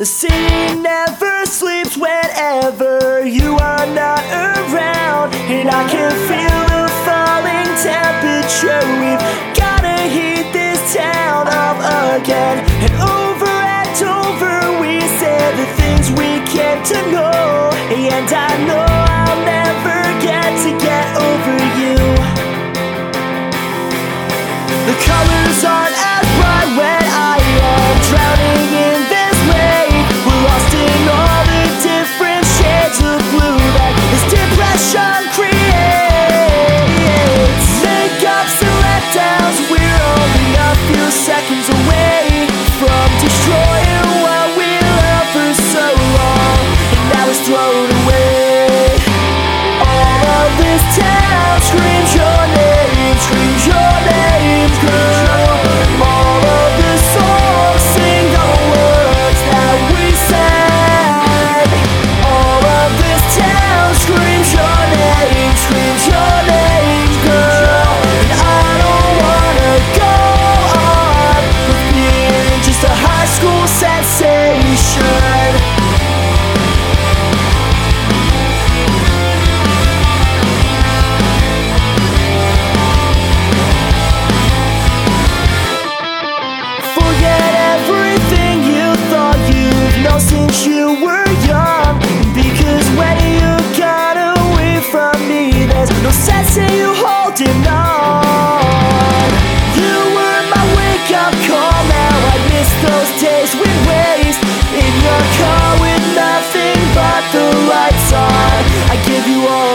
The city never sleeps whenever you are not around. And I can feel a falling temperature. We've gotta heat this town up again. And over and over, we say the things we came to know. And I know I'll never get to get over you. The colors are you are.